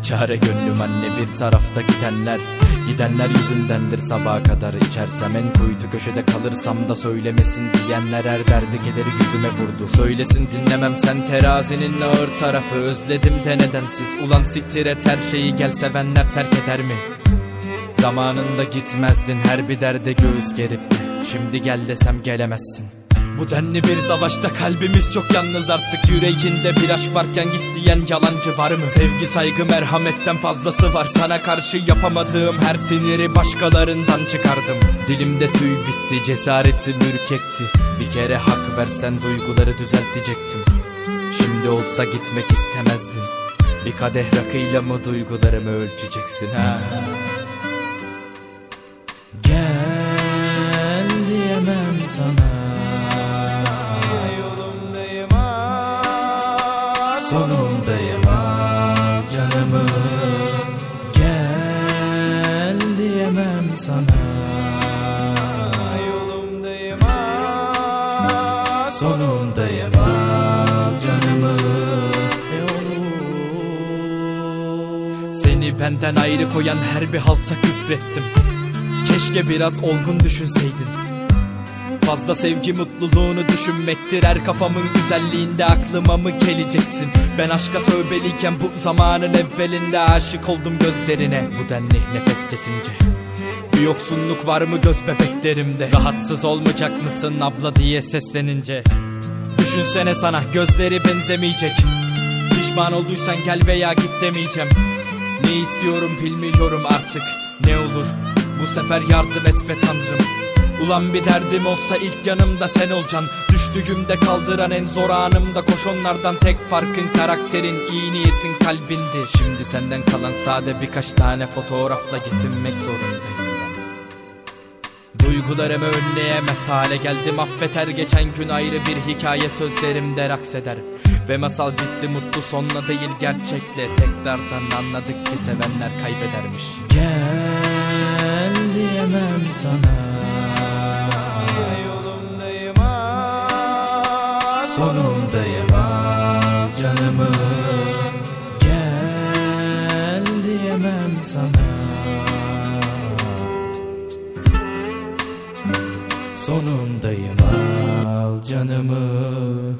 Biçare gönlüm anne. Bir tarafta gidenler Gidenler yüzündendir. Sabaha kadar içersem en kuytu köşede kalırsam da söylemesin diyenler. Her derdi kederi yüzüme vurdu. Söylesin dinlemem sen terazinin ağır tarafı. Özledim de nedensiz ulan siktir et her şeyi. Gel sevenler terk eder mi? Zamanında gitmezdin her bir derde göğüs gerip. Şimdi gel desem gelemezsin bu denli bir savaşta kalbimiz çok yalnız artık. Yüreğinde bir aşk varken git diyen yalancı var mı? Sevgi saygı merhametten fazlası var. Sana karşı yapamadığım her siniri başkalarından çıkardım. Dilimde tüy bitti cesaretim ürkekti Bir kere hak versen duyguları düzeltecektim. Şimdi olsa gitmek istemezdin Bir kadeh rakıyla mı duygularımı ölçeceksin ha? Gel diyemem sana ah Sonundayım ah canımı. Gel diyemem sana. Yolumdayım ah. Sonundayım ah canımı. Seni benden ayrı koyan her bir halta küfrettim. Keşke biraz olgun düşünseydin Fazla sevgi mutluluğunu düşünmektir. Her kafamın güzelliğinde aklıma mı geleceksin? Ben aşka tövbeliyken bu zamanın evvelinde aşık oldum gözlerine. Bu denli nefes kesince. Bir yoksunluk var mı göz bebeklerimde? Rahatsız olmayacak mısın abla diye seslenince? Düşünsene sana gözleri benzemeyecek. Pişman olduysan gel veya git demeyeceğim. Ne istiyorum bilmiyorum artık. Ne olur Bu sefer yardım et be tanrım Ulan bir derdim olsa ilk yanımda sen olacaksın. Düştüğümde kaldıran en zor anımda Koş onlardan. Tek farkın karakterin iyi niyetin kalbindi. Şimdi senden kalan sade birkaç tane fotoğrafla getirmek zorundayım Duygularımı önleyemez hale geldim. Affet her geçen gün ayrı bir hikaye sözlerimde rakseder Ve masal bitti mutlu sonla değil gerçekle. Tekrardan anladık ki sevenler kaybedermiş. Gel diyemem sana Sonundayım ah canımı. Gel diyemem sana. Sonundayım al canımı